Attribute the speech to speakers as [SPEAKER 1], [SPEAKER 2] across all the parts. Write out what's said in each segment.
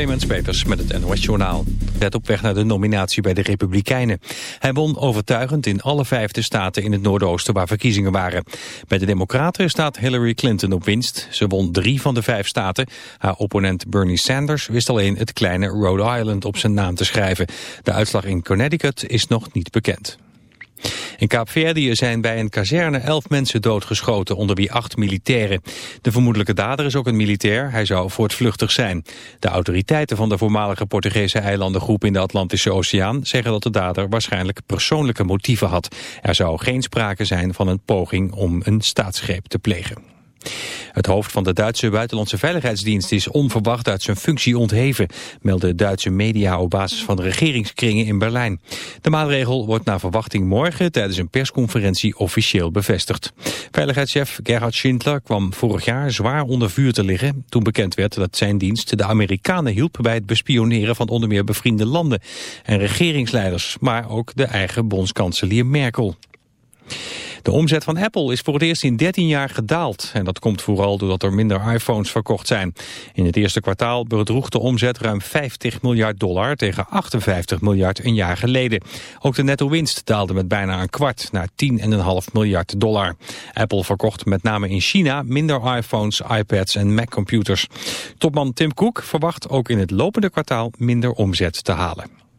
[SPEAKER 1] Clemens Peters met het NOS Journaal. Red op weg naar de nominatie bij de Republikeinen. Hij won overtuigend in alle vijfde staten in het Noordoosten waar verkiezingen waren. Bij de Democraten staat Hillary Clinton op winst. Ze won drie van de vijf staten. Haar opponent Bernie Sanders wist alleen het kleine Rhode Island op zijn naam te schrijven. De uitslag in Connecticut is nog niet bekend. In Kaapverdië zijn bij een kazerne elf mensen doodgeschoten, onder wie acht militairen. De vermoedelijke dader is ook een militair, hij zou voortvluchtig zijn. De autoriteiten van de voormalige Portugese eilandengroep in de Atlantische Oceaan zeggen dat de dader waarschijnlijk persoonlijke motieven had. Er zou geen sprake zijn van een poging om een staatsgreep te plegen. Het hoofd van de Duitse Buitenlandse Veiligheidsdienst is onverwacht uit zijn functie ontheven, melden Duitse media op basis van regeringskringen in Berlijn. De maatregel wordt naar verwachting morgen tijdens een persconferentie officieel bevestigd. Veiligheidschef Gerhard Schindler kwam vorig jaar zwaar onder vuur te liggen toen bekend werd dat zijn dienst de Amerikanen hielp bij het bespioneren van onder meer bevriende landen en regeringsleiders, maar ook de eigen bondskanselier Merkel. De omzet van Apple is voor het eerst in 13 jaar gedaald. En dat komt vooral doordat er minder iPhones verkocht zijn. In het eerste kwartaal bedroeg de omzet ruim 50 miljard dollar tegen 58 miljard een jaar geleden. Ook de netto-winst daalde met bijna een kwart naar 10,5 miljard dollar. Apple verkocht met name in China minder iPhones, iPads en Mac-computers. Topman Tim Cook verwacht ook in het lopende kwartaal minder omzet te halen.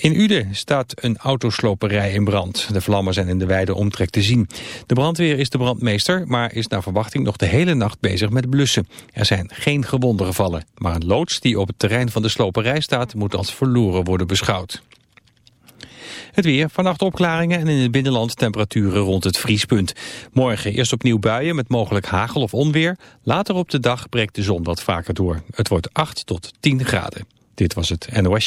[SPEAKER 1] In Uden staat een autosloperij in brand. De vlammen zijn in de wijde omtrek te zien. De brandweer is de brandmeester, maar is naar verwachting nog de hele nacht bezig met blussen. Er zijn geen gewonden gevallen, maar een loods die op het terrein van de sloperij staat moet als verloren worden beschouwd. Het weer, vannacht opklaringen en in het binnenland temperaturen rond het vriespunt. Morgen eerst opnieuw buien met mogelijk hagel of onweer. Later op de dag breekt de zon wat vaker door. Het wordt 8 tot 10 graden. Dit was het NOS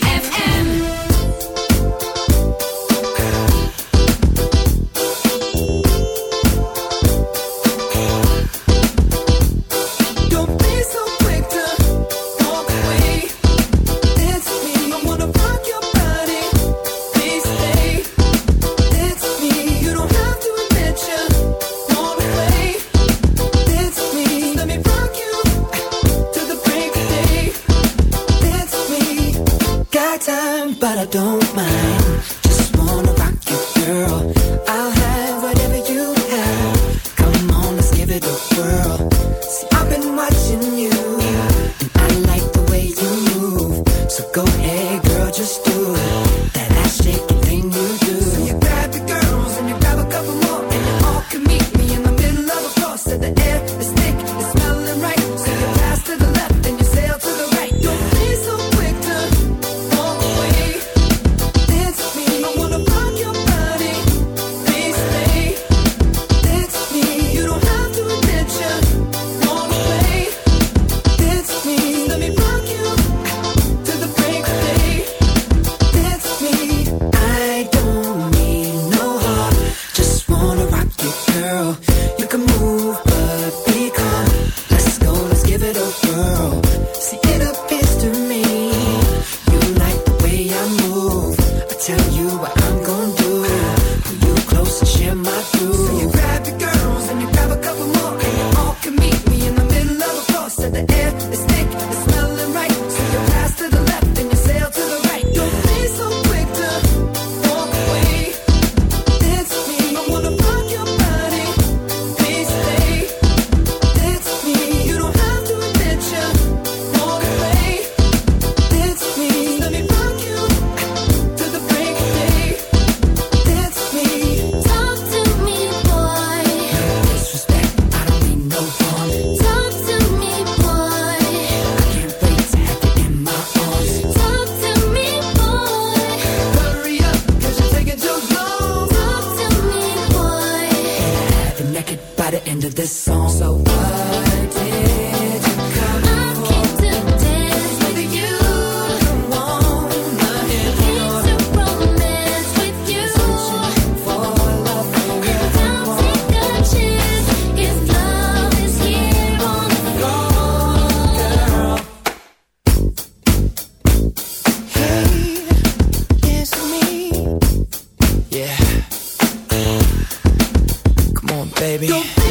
[SPEAKER 2] baby. Don't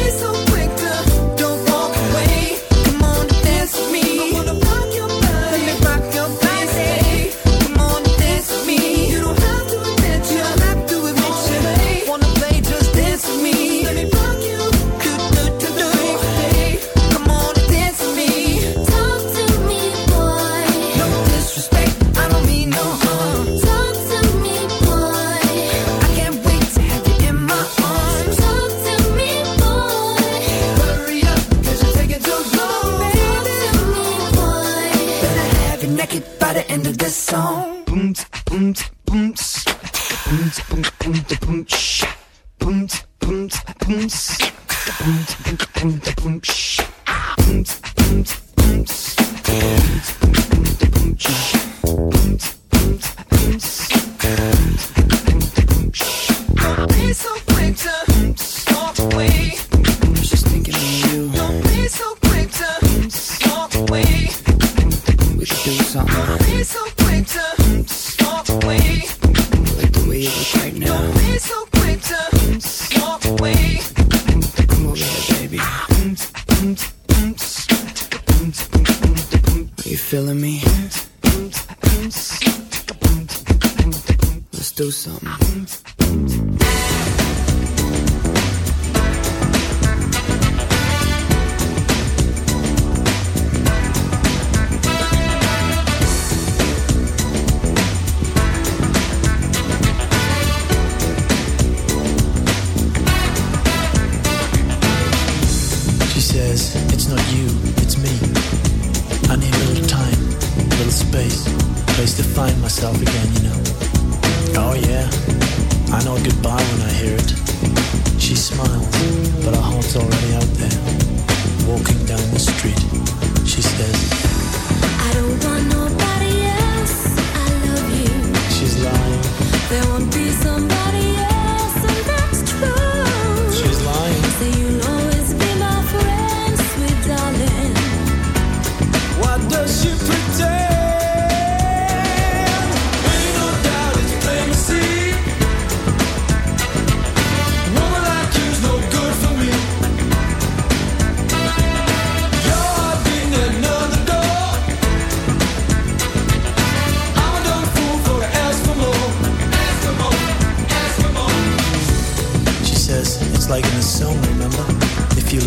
[SPEAKER 2] to
[SPEAKER 3] find myself again, you know. Oh yeah, I know goodbye when I hear it. She smiles, but her heart's already out there. Walking down the street, she says,
[SPEAKER 4] I don't want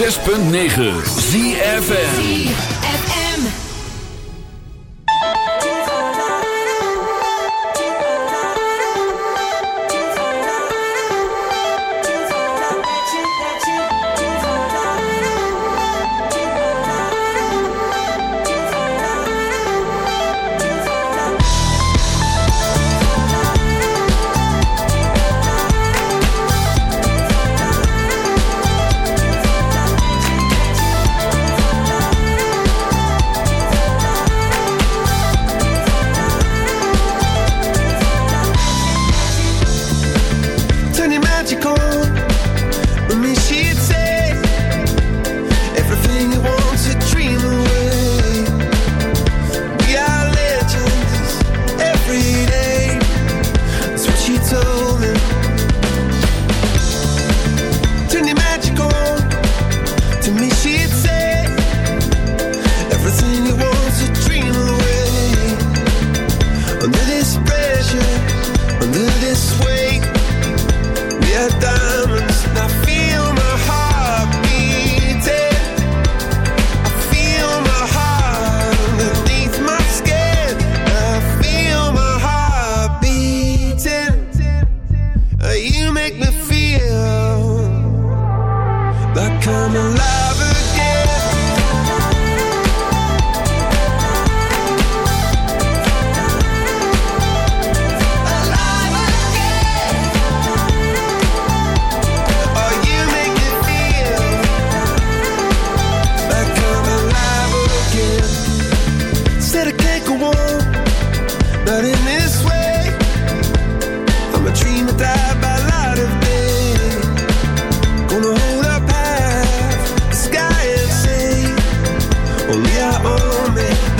[SPEAKER 4] 106.9 ZFN own me.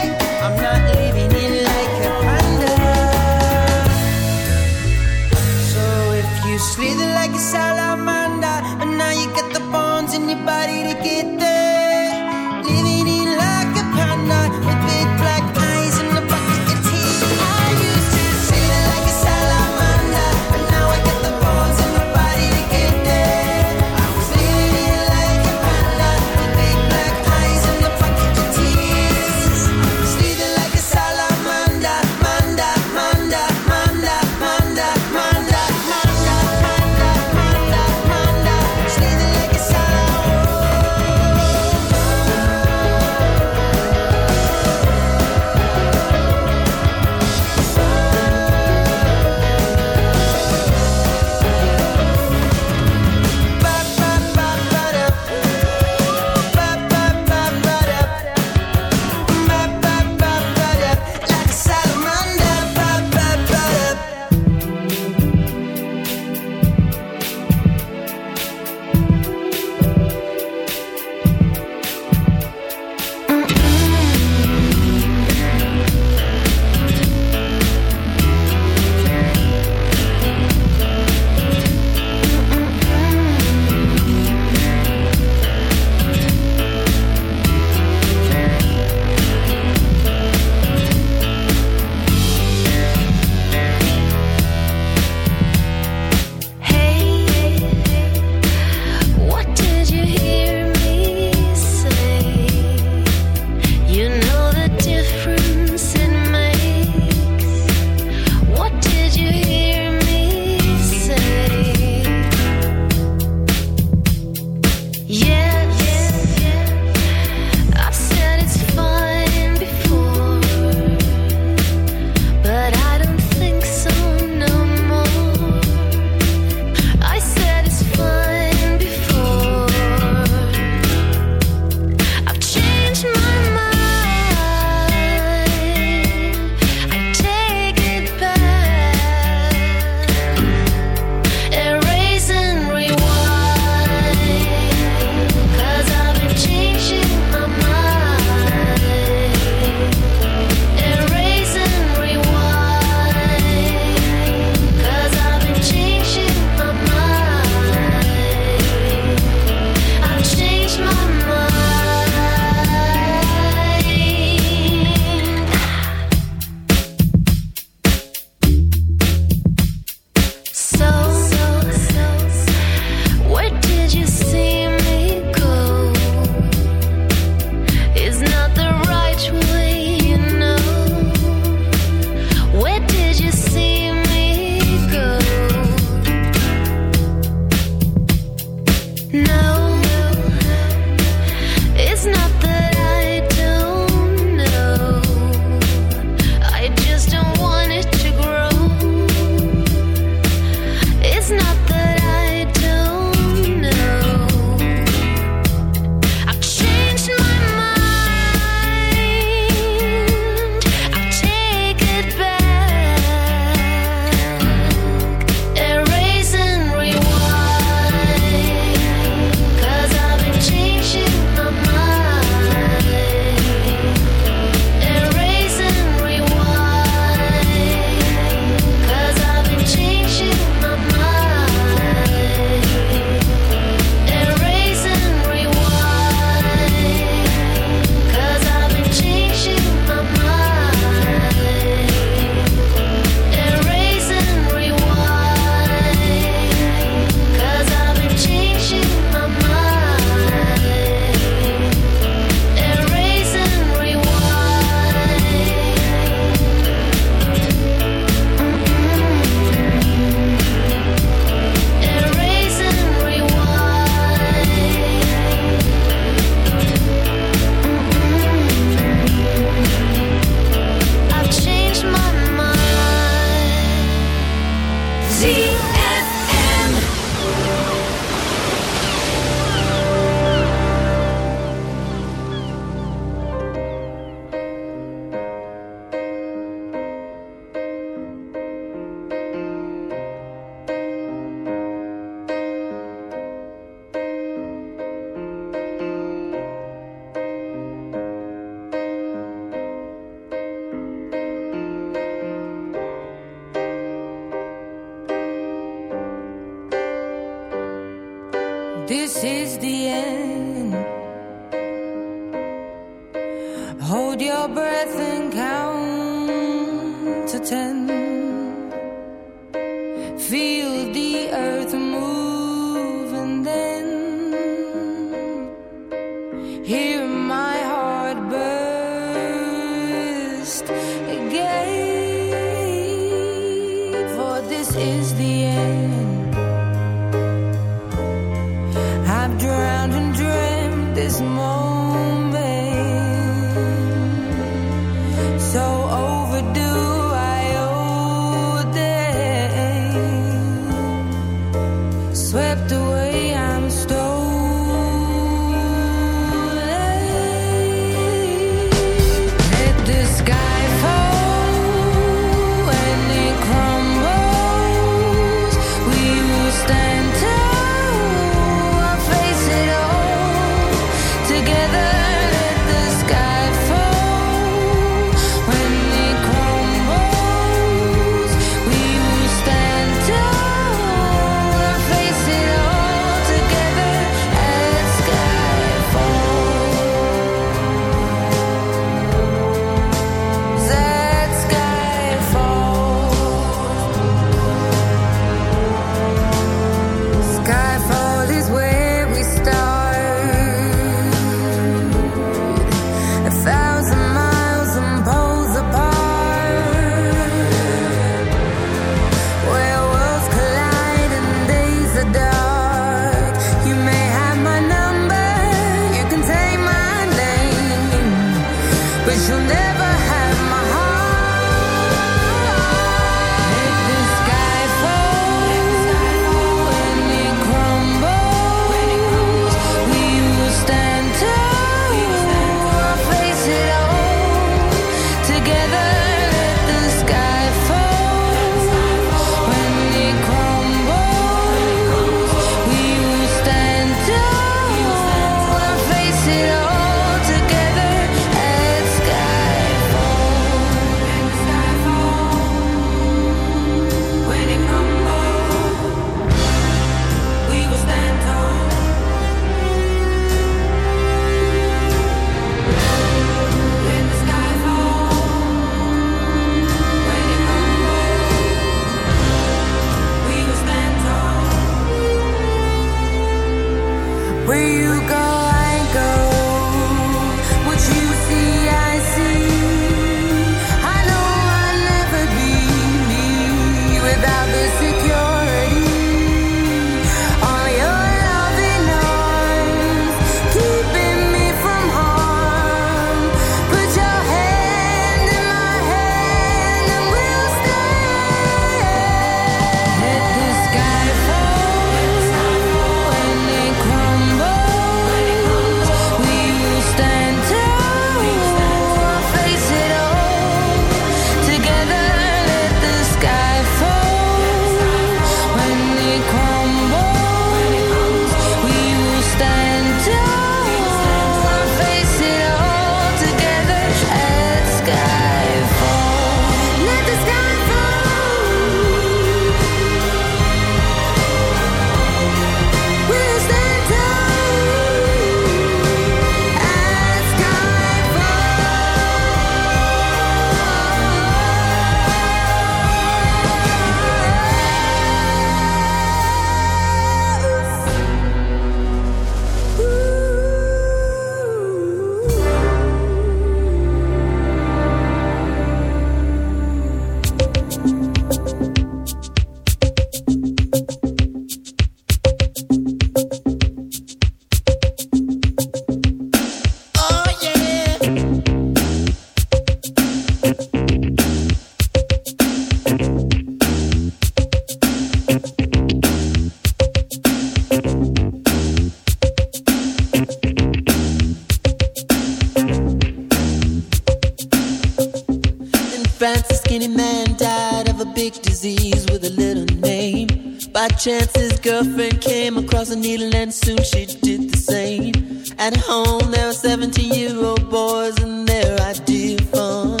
[SPEAKER 5] At home, there are 17 year old boys, and their idea of fun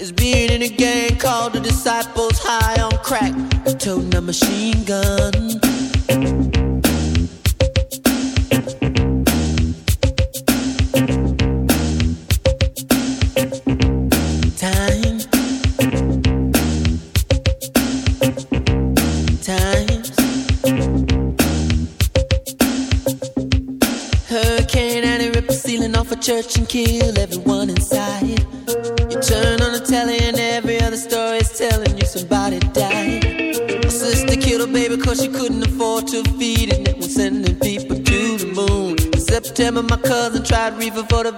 [SPEAKER 5] is being in a gang called the Disciples High on Crack, toting a machine gun. Before for the